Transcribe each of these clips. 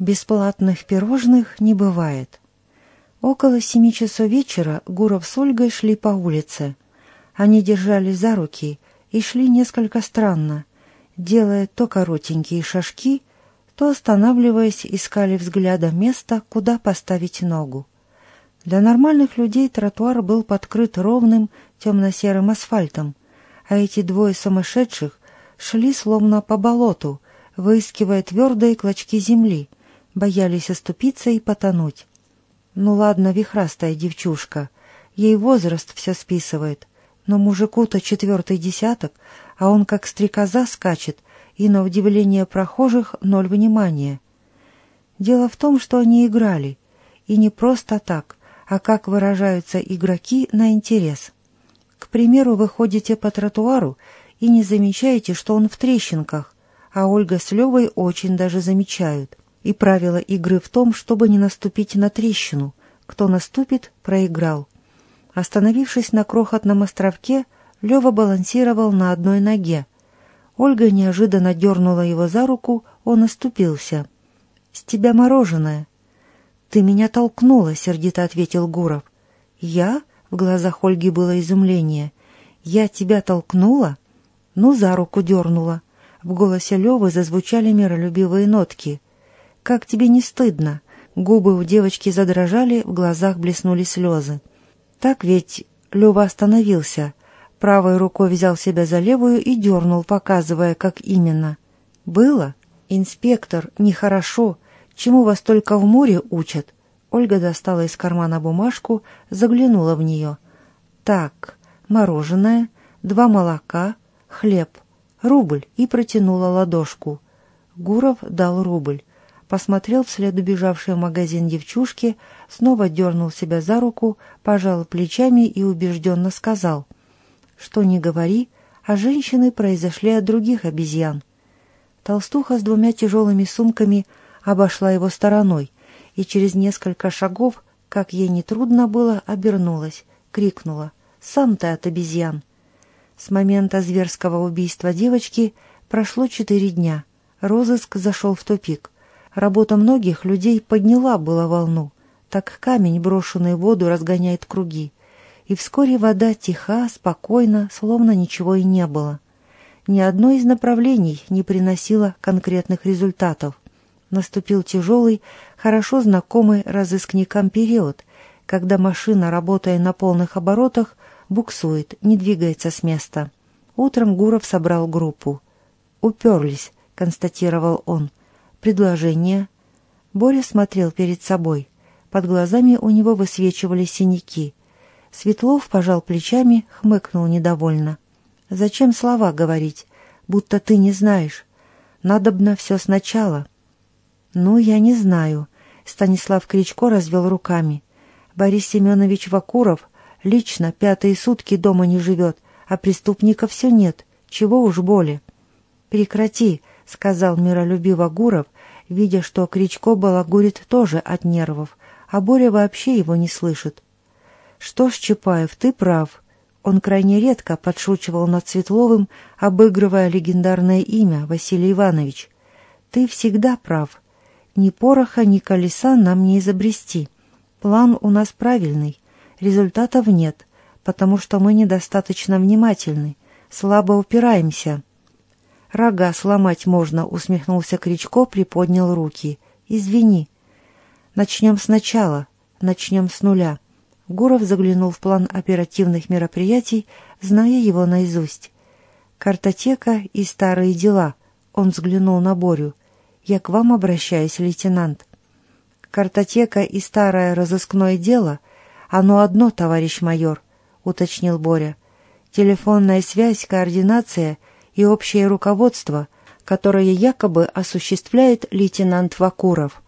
Бесплатных пирожных не бывает. Около семи часов вечера Гуров с Ольгой шли по улице. Они держались за руки и шли несколько странно, делая то коротенькие шажки, то, останавливаясь, искали взглядом место, куда поставить ногу. Для нормальных людей тротуар был подкрыт ровным темно-серым асфальтом, а эти двое сумасшедших шли словно по болоту, выискивая твердые клочки земли — боялись оступиться и потонуть. Ну ладно, вихрастая девчушка, ей возраст все списывает, но мужику-то четвертый десяток, а он как стрекоза скачет, и на удивление прохожих ноль внимания. Дело в том, что они играли, и не просто так, а как выражаются игроки на интерес. К примеру, вы ходите по тротуару и не замечаете, что он в трещинках, а Ольга с Левой очень даже замечают. И правило игры в том, чтобы не наступить на трещину. Кто наступит, проиграл. Остановившись на крохотном островке, Лева балансировал на одной ноге. Ольга неожиданно дернула его за руку, он оступился. «С тебя мороженое». «Ты меня толкнула», — сердито ответил Гуров. «Я?» — в глазах Ольги было изумление. «Я тебя толкнула?» «Ну, за руку дернула». В голосе Левы зазвучали миролюбивые нотки — как тебе не стыдно?» Губы у девочки задрожали, в глазах блеснули слезы. «Так ведь...» Лёва остановился. Правой рукой взял себя за левую и дернул, показывая, как именно. «Было? Инспектор, нехорошо. Чему вас только в море учат?» Ольга достала из кармана бумажку, заглянула в нее. «Так, мороженое, два молока, хлеб, рубль» и протянула ладошку. Гуров дал рубль посмотрел вслед убежавшей в магазин девчушки, снова дернул себя за руку, пожал плечами и убежденно сказал, что не говори, а женщины произошли от других обезьян. Толстуха с двумя тяжелыми сумками обошла его стороной и через несколько шагов, как ей нетрудно было, обернулась, крикнула «Сам ты от обезьян!». С момента зверского убийства девочки прошло четыре дня. Розыск зашел в тупик. Работа многих людей подняла было волну, так камень, брошенный в воду, разгоняет круги. И вскоре вода тиха, спокойна, словно ничего и не было. Ни одно из направлений не приносило конкретных результатов. Наступил тяжелый, хорошо знакомый разыскникам период, когда машина, работая на полных оборотах, буксует, не двигается с места. Утром Гуров собрал группу. «Уперлись», — констатировал он. Предложение. Боря смотрел перед собой. Под глазами у него высвечивались синяки. Светлов пожал плечами, хмыкнул недовольно. «Зачем слова говорить? Будто ты не знаешь. Надобно все сначала». «Ну, я не знаю», — Станислав Кричко развел руками. «Борис Семенович Вакуров лично пятые сутки дома не живет, а преступника все нет. Чего уж боли». «Прекрати», — сказал миролюбиво Гуров, видя, что Кричко балагурит тоже от нервов, а Боря вообще его не слышит. «Что ж, Чапаев, ты прав». Он крайне редко подшучивал над Светловым, обыгрывая легендарное имя Василий Иванович. «Ты всегда прав. Ни пороха, ни колеса нам не изобрести. План у нас правильный, результатов нет, потому что мы недостаточно внимательны, слабо упираемся». «Рога сломать можно», — усмехнулся Кричко, приподнял руки. «Извини». «Начнем сначала. Начнем с нуля». Гуров заглянул в план оперативных мероприятий, зная его наизусть. «Картотека и старые дела». Он взглянул на Борю. «Я к вам обращаюсь, лейтенант». «Картотека и старое разыскное дело? Оно одно, товарищ майор», — уточнил Боря. «Телефонная связь, координация — и общее руководство, которое якобы осуществляет лейтенант Вакуров.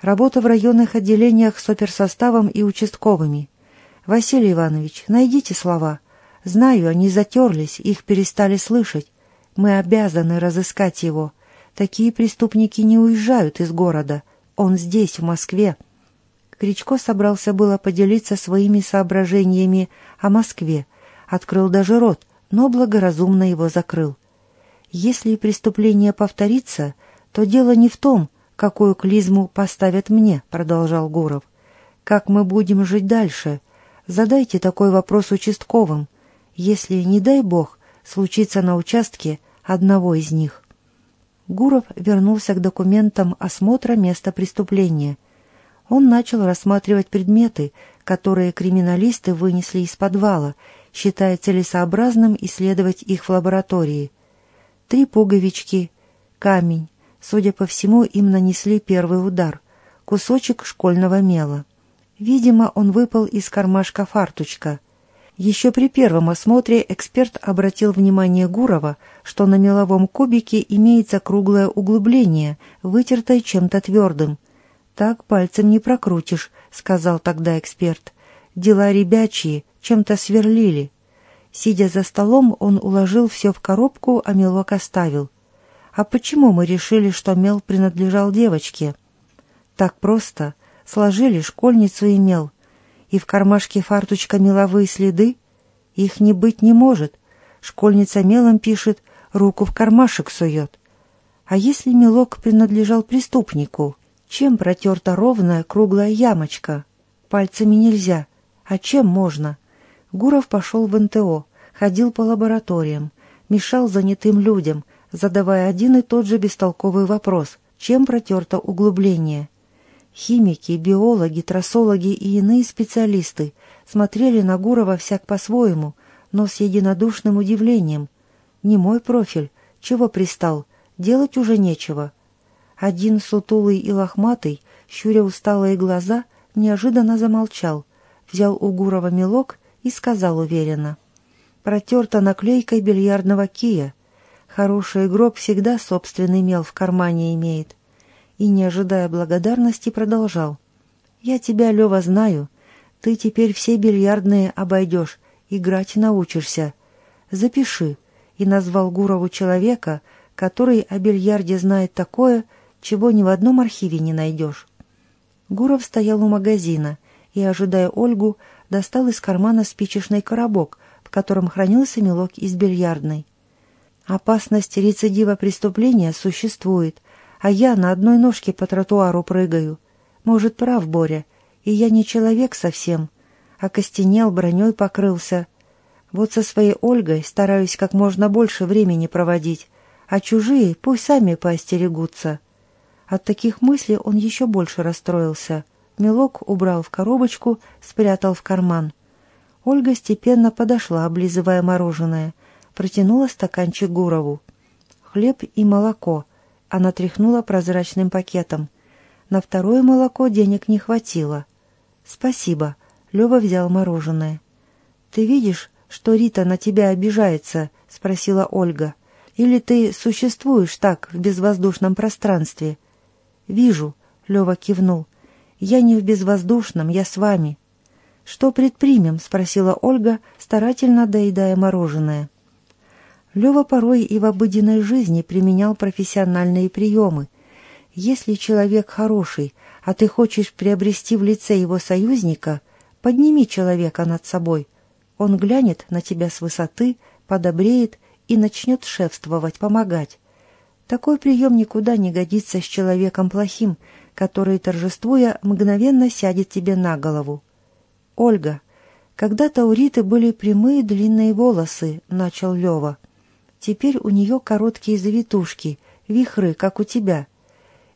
Работа в районных отделениях с оперсоставом и участковыми. Василий Иванович, найдите слова. Знаю, они затерлись, их перестали слышать. Мы обязаны разыскать его. Такие преступники не уезжают из города. Он здесь, в Москве. Кричко собрался было поделиться своими соображениями о Москве. Открыл даже рот, но благоразумно его закрыл. Если преступление повторится, то дело не в том, какую клизму поставят мне», — продолжал Гуров. «Как мы будем жить дальше? Задайте такой вопрос участковым, если, не дай бог, случится на участке одного из них». Гуров вернулся к документам осмотра места преступления. Он начал рассматривать предметы, которые криминалисты вынесли из подвала, считая целесообразным исследовать их в лаборатории. Три пуговички, камень. Судя по всему, им нанесли первый удар. Кусочек школьного мела. Видимо, он выпал из кармашка фартучка. Еще при первом осмотре эксперт обратил внимание Гурова, что на меловом кубике имеется круглое углубление, вытертое чем-то твердым. «Так пальцем не прокрутишь», — сказал тогда эксперт. «Дела ребячие, чем-то сверлили». Сидя за столом, он уложил все в коробку, а мелок оставил. «А почему мы решили, что мел принадлежал девочке?» «Так просто. Сложили школьницу и мел» и в кармашке фартучка меловые следы? Их не быть не может. Школьница мелом пишет, руку в кармашек сует. А если мелок принадлежал преступнику? Чем протерта ровная круглая ямочка? Пальцами нельзя. А чем можно? Гуров пошел в НТО, ходил по лабораториям, мешал занятым людям, задавая один и тот же бестолковый вопрос. Чем протерто углубление? Химики, биологи, трассологи и иные специалисты смотрели на Гурова всяк по-своему, но с единодушным удивлением. Не мой профиль, чего пристал, делать уже нечего. Один сутулый и лохматый, щуря усталые глаза, неожиданно замолчал, взял у Гурова мелок и сказал уверенно. Протерта наклейкой бильярдного кия. Хороший игрок всегда собственный мел в кармане имеет и, не ожидая благодарности, продолжал. «Я тебя, Лева, знаю. Ты теперь все бильярдные обойдешь, играть научишься. Запиши». И назвал Гурову человека, который о бильярде знает такое, чего ни в одном архиве не найдешь. Гуров стоял у магазина и, ожидая Ольгу, достал из кармана спичечный коробок, в котором хранился мелок из бильярдной. Опасность рецидива преступления существует, а я на одной ножке по тротуару прыгаю. Может, прав Боря, и я не человек совсем, а костенел, броней покрылся. Вот со своей Ольгой стараюсь как можно больше времени проводить, а чужие пусть сами поостерегутся. От таких мыслей он еще больше расстроился. Мелок убрал в коробочку, спрятал в карман. Ольга степенно подошла, облизывая мороженое, протянула стаканчик Гурову. Хлеб и молоко — она тряхнула прозрачным пакетом. На второе молоко денег не хватило. «Спасибо». Лёва взял мороженое. «Ты видишь, что Рита на тебя обижается?» — спросила Ольга. «Или ты существуешь так в безвоздушном пространстве?» «Вижу», — Лёва кивнул. «Я не в безвоздушном, я с вами». «Что предпримем?» — спросила Ольга, старательно доедая мороженое. Лева порой и в обыденной жизни применял профессиональные приемы. Если человек хороший, а ты хочешь приобрести в лице его союзника, подними человека над собой. Он глянет на тебя с высоты, подобреет и начнет шефствовать, помогать. Такой прием никуда не годится с человеком плохим, который, торжествуя, мгновенно сядет тебе на голову. «Ольга, когда-то у Риты были прямые длинные волосы», — начал Лева. Теперь у нее короткие завитушки, вихры, как у тебя.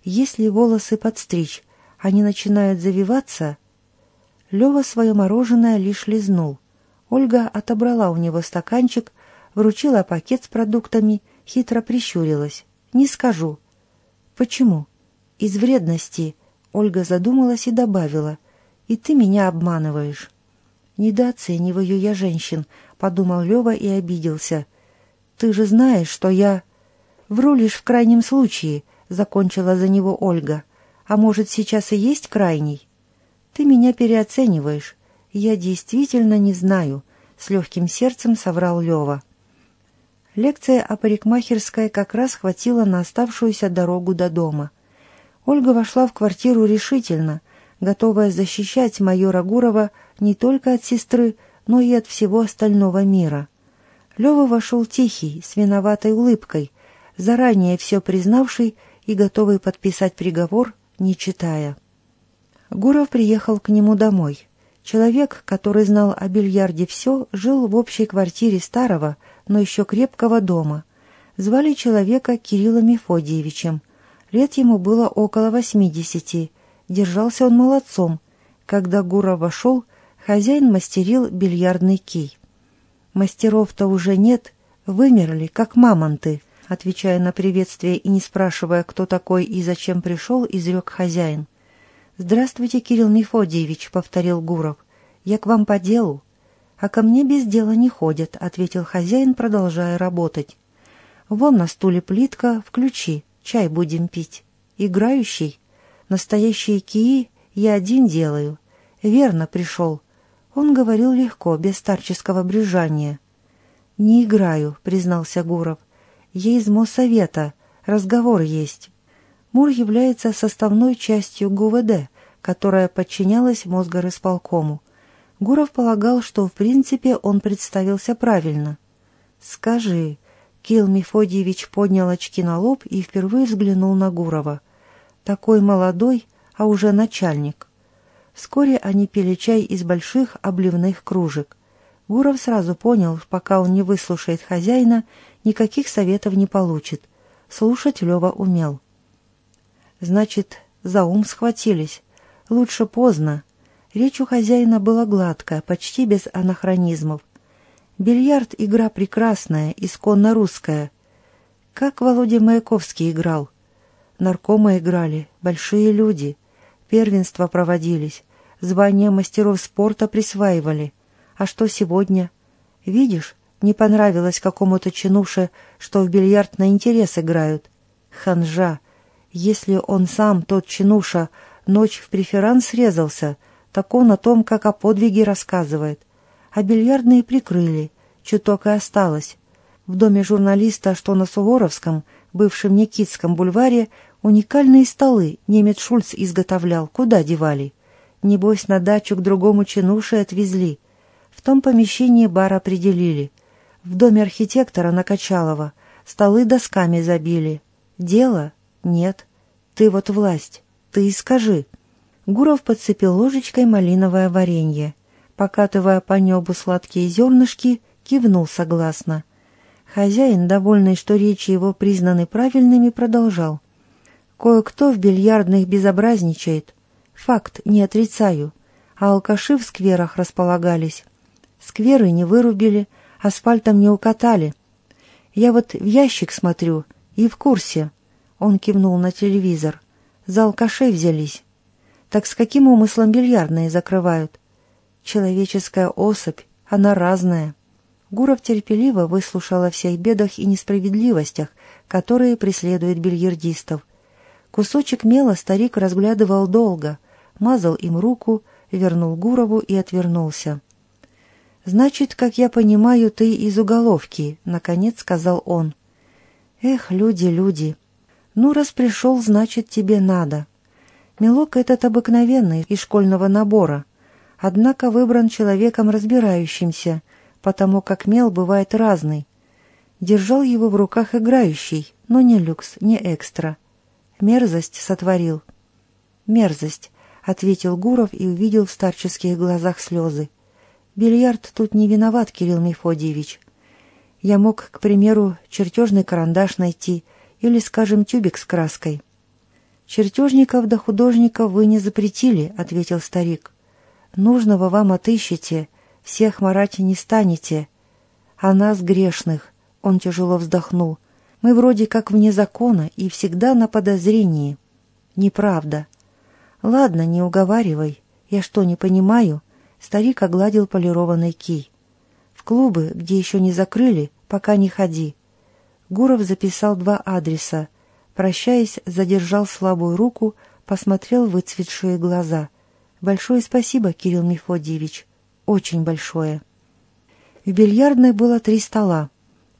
Если волосы подстричь, они начинают завиваться... Лева свое мороженое лишь лизнул. Ольга отобрала у него стаканчик, вручила пакет с продуктами, хитро прищурилась. «Не скажу». «Почему?» «Из вредности», — Ольга задумалась и добавила. «И ты меня обманываешь». «Недооцениваю я женщин», — подумал Лева и обиделся. Ты же знаешь, что я...» «Вру лишь в крайнем случае», — закончила за него Ольга. «А может, сейчас и есть крайний?» «Ты меня переоцениваешь. Я действительно не знаю», — с легким сердцем соврал Лева. Лекция о парикмахерской как раз хватила на оставшуюся дорогу до дома. Ольга вошла в квартиру решительно, готовая защищать майора Гурова не только от сестры, но и от всего остального мира. Лева вошел тихий, с виноватой улыбкой, заранее все признавший и готовый подписать приговор, не читая. Гуров приехал к нему домой. Человек, который знал о бильярде все, жил в общей квартире старого, но еще крепкого дома. Звали человека Кириллом Мефодиевичем. Лет ему было около восьмидесяти. Держался он молодцом. Когда Гуров вошел, хозяин мастерил бильярдный кий. «Мастеров-то уже нет, вымерли, как мамонты», отвечая на приветствие и не спрашивая, кто такой и зачем пришел, изрек хозяин. «Здравствуйте, Кирилл Мефодиевич», — повторил Гуров. «Я к вам по делу». «А ко мне без дела не ходят», — ответил хозяин, продолжая работать. «Вон на стуле плитка, включи, чай будем пить. Играющий. Настоящие кии я один делаю. Верно пришел. Он говорил легко, без старческого брюзжания. «Не играю», — признался Гуров. «Я из Моссовета. Разговор есть». Мур является составной частью ГУВД, которая подчинялась Мосгорисполкому. Гуров полагал, что в принципе он представился правильно. «Скажи», — Кил Мефодьевич поднял очки на лоб и впервые взглянул на Гурова. «Такой молодой, а уже начальник». Вскоре они пили чай из больших обливных кружек. Гуров сразу понял, пока он не выслушает хозяина, никаких советов не получит. Слушать Лева умел. Значит, за ум схватились. Лучше поздно. Речь у хозяина была гладкая, почти без анахронизмов. Бильярд — игра прекрасная, исконно русская. Как Володя Маяковский играл. Наркомы играли, большие люди. Первенства проводились. Звания мастеров спорта присваивали. А что сегодня? Видишь, не понравилось какому-то чинуше, что в бильярд на интерес играют. Ханжа — если он сам, тот чинуша, ночь в преферанс срезался, так он о том, как о подвиге рассказывает. А бильярдные прикрыли, чуток и осталось. В доме журналиста, что на Суворовском, бывшем Никитском бульваре, уникальные столы немец Шульц изготовлял, куда девали. Небось, на дачу к другому чинуше отвезли. В том помещении бар определили. В доме архитектора Накачалова столы досками забили. Дело «Нет. Ты вот власть. Ты и скажи». Гуров подцепил ложечкой малиновое варенье. Покатывая по небу сладкие зернышки, кивнул согласно. Хозяин, довольный, что речи его признаны правильными, продолжал. «Кое-кто в бильярдных безобразничает. Факт, не отрицаю. А алкаши в скверах располагались. Скверы не вырубили, асфальтом не укатали. Я вот в ящик смотрю и в курсе. Он кивнул на телевизор. За алкашей взялись. Так с каким умыслом бильярдные закрывают? Человеческая особь, она разная. Гуров терпеливо выслушал о всех бедах и несправедливостях, которые преследуют бильярдистов. Кусочек мела старик разглядывал долго, мазал им руку, вернул Гурову и отвернулся. «Значит, как я понимаю, ты из уголовки», — наконец сказал он. «Эх, люди, люди!» «Ну, раз пришел, значит, тебе надо». Мелок этот обыкновенный, из школьного набора, однако выбран человеком разбирающимся, потому как мел бывает разный. Держал его в руках играющий, но не люкс, не экстра. Мерзость сотворил. «Мерзость», — ответил Гуров и увидел в старческих глазах слезы. «Бильярд тут не виноват, Кирилл Мефодиевич. Я мог, к примеру, чертежный карандаш найти, или, скажем, тюбик с краской. «Чертежников да художников вы не запретили», — ответил старик. «Нужного вам отыщете, всех марать не станете. А нас, грешных», — он тяжело вздохнул, — «мы вроде как вне закона и всегда на подозрении». «Неправда». «Ладно, не уговаривай. Я что, не понимаю?» Старик огладил полированный кий. «В клубы, где еще не закрыли, пока не ходи. Гуров записал два адреса. Прощаясь, задержал слабую руку, посмотрел выцветшие глаза. «Большое спасибо, Кирилл Мефодьевич. Очень большое». В бильярдной было три стола,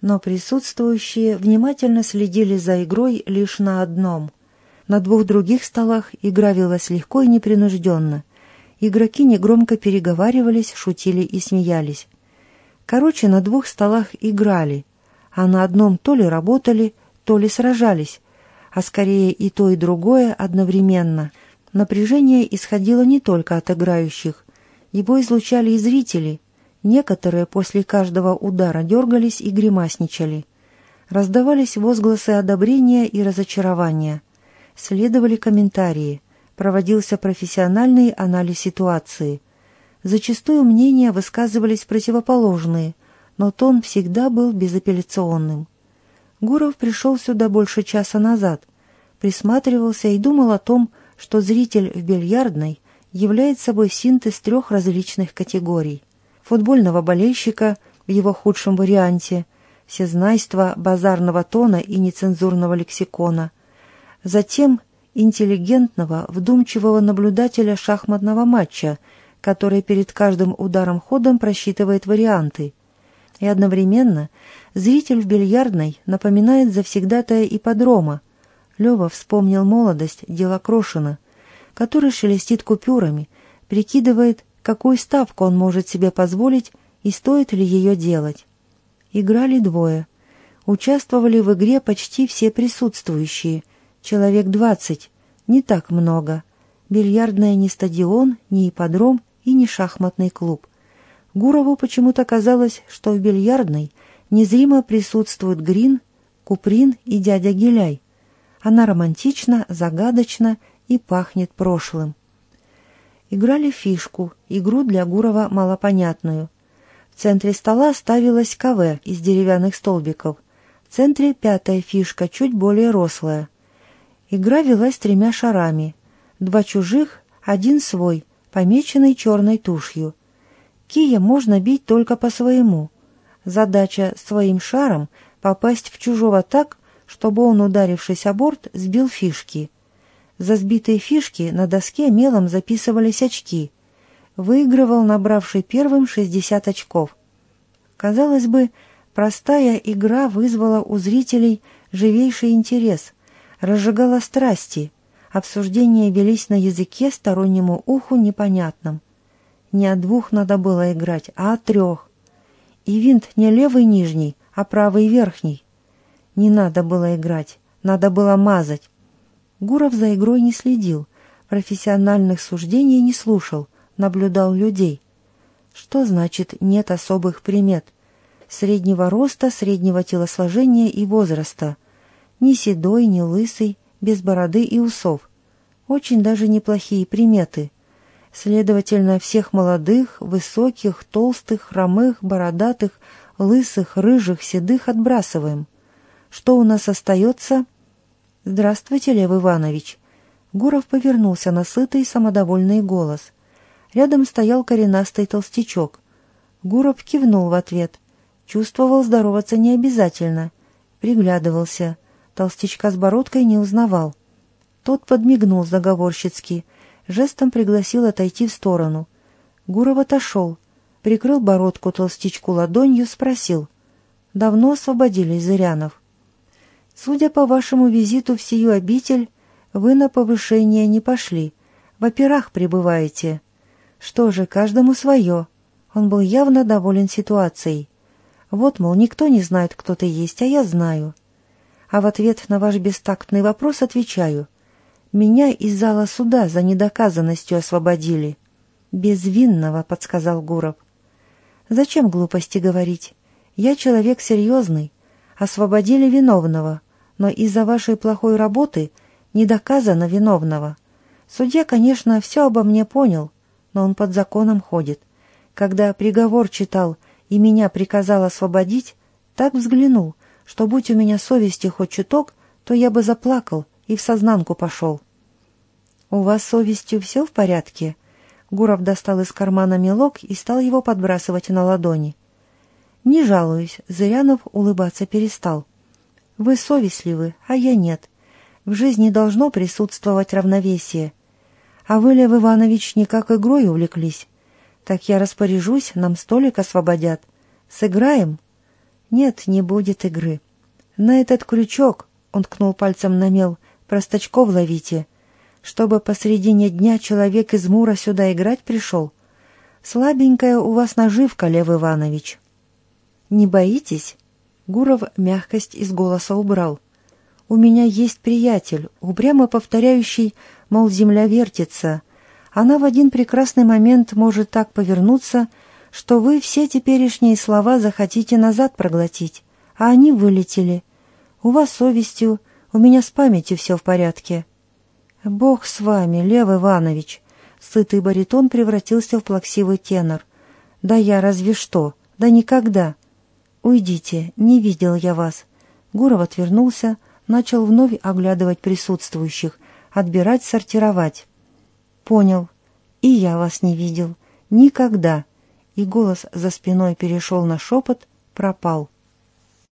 но присутствующие внимательно следили за игрой лишь на одном. На двух других столах игра велась легко и непринужденно. Игроки негромко переговаривались, шутили и смеялись. Короче, на двух столах играли — а на одном то ли работали, то ли сражались. а скорее и то, и другое одновременно. Напряжение исходило не только от играющих. Его излучали и зрители. Некоторые после каждого удара дергались и гримасничали. Раздавались возгласы одобрения и разочарования. Следовали комментарии. Проводился профессиональный анализ ситуации. Зачастую мнения высказывались противоположные, но тон всегда был безапелляционным. Гуров пришел сюда больше часа назад, присматривался и думал о том, что зритель в бильярдной является собой синтез трех различных категорий. Футбольного болельщика в его худшем варианте, всезнайства базарного тона и нецензурного лексикона, затем интеллигентного, вдумчивого наблюдателя шахматного матча, который перед каждым ударом ходом просчитывает варианты. И одновременно зритель в бильярдной напоминает завсегдатая ипподрома, Лева вспомнил молодость дела Крошина, который шелестит купюрами, прикидывает, какую ставку он может себе позволить и стоит ли ее делать. Играли двое. Участвовали в игре почти все присутствующие, человек двадцать, не так много. Бильярдная не стадион, не ипподром и не шахматный клуб. Гурову почему-то казалось, что в бильярдной незримо присутствуют Грин, Куприн и дядя Гиляй, она романтична, загадочна и пахнет прошлым. Играли фишку, игру для Гурова малопонятную. В центре стола ставилась КВ из деревянных столбиков. В центре пятая фишка, чуть более рослая. Игра велась тремя шарами. Два чужих, один свой, помеченный черной тушью. Кия можно бить только по своему. Задача своим шаром попасть в чужого так, чтобы он, ударившись о борт, сбил фишки. За сбитые фишки на доске мелом записывались очки. Выигрывал набравший первым 60 очков. Казалось бы, простая игра вызвала у зрителей живейший интерес, разжигала страсти, обсуждения велись на языке стороннему уху непонятном. Не о двух надо было играть, а о трех. И винт не левый нижний, а правый верхний. Не надо было играть, надо было мазать. Гуров за игрой не следил, профессиональных суждений не слушал, наблюдал людей. Что значит «нет особых примет»? Среднего роста, среднего телосложения и возраста. Ни седой, ни лысый, без бороды и усов. Очень даже неплохие приметы. Следовательно, всех молодых, высоких, толстых, хромых, бородатых, лысых, рыжих, седых отбрасываем. Что у нас остается?» «Здравствуйте, Лев Иванович». Гуров повернулся на сытый, самодовольный голос. Рядом стоял коренастый толстячок. Гуров кивнул в ответ. Чувствовал здороваться не обязательно. Приглядывался. Толстячка с бородкой не узнавал. Тот подмигнул заговорщицки. Жестом пригласил отойти в сторону. Гуров отошел. Прикрыл бородку толстячку ладонью, спросил. «Давно освободились Зырянов?» Судя по вашему визиту в сию обитель, вы на повышение не пошли, в операх пребываете. Что же, каждому свое. Он был явно доволен ситуацией. Вот, мол, никто не знает, кто ты есть, а я знаю. А в ответ на ваш бестактный вопрос отвечаю. Меня из зала суда за недоказанностью освободили. «Безвинного», — подсказал Гуров. «Зачем глупости говорить? Я человек серьезный, освободили виновного, но из-за вашей плохой работы не доказано виновного. Судья, конечно, все обо мне понял, но он под законом ходит. Когда приговор читал и меня приказал освободить, так взглянул, что будь у меня совести хоть чуток, то я бы заплакал и в сознанку пошел. «У вас совестью все в порядке?» Гуров достал из кармана мелок и стал его подбрасывать на ладони. «Не жалуюсь», — Зырянов улыбаться перестал. «Вы совестливы, а я нет. В жизни должно присутствовать равновесие. А вы, Лев Иванович, никак игрой увлеклись. Так я распоряжусь, нам столик освободят. Сыграем?» «Нет, не будет игры. На этот крючок», — он ткнул пальцем на мел, — «простачков ловите. Чтобы посредине дня человек из Мура сюда играть пришел. Слабенькая у вас наживка, Лев Иванович». «Не боитесь?» Гуров мягкость из голоса убрал. у меня есть приятель, упрямо повторяющий, мол, земля вертится. Она в один прекрасный момент может так повернуться, что вы все теперешние слова захотите назад проглотить, а они вылетели. У вас совестью, у меня с памятью все в порядке. Бог с вами, Лев Иванович. Сытый баритон превратился в плаксивый тенор. Да я разве что, да никогда. Уйдите, не видел я вас. Гуров отвернулся, начал вновь оглядывать присутствующих, отбирать, сортировать. Понял. И я вас не видел. Никогда. И голос за спиной перешел на шепот, пропал.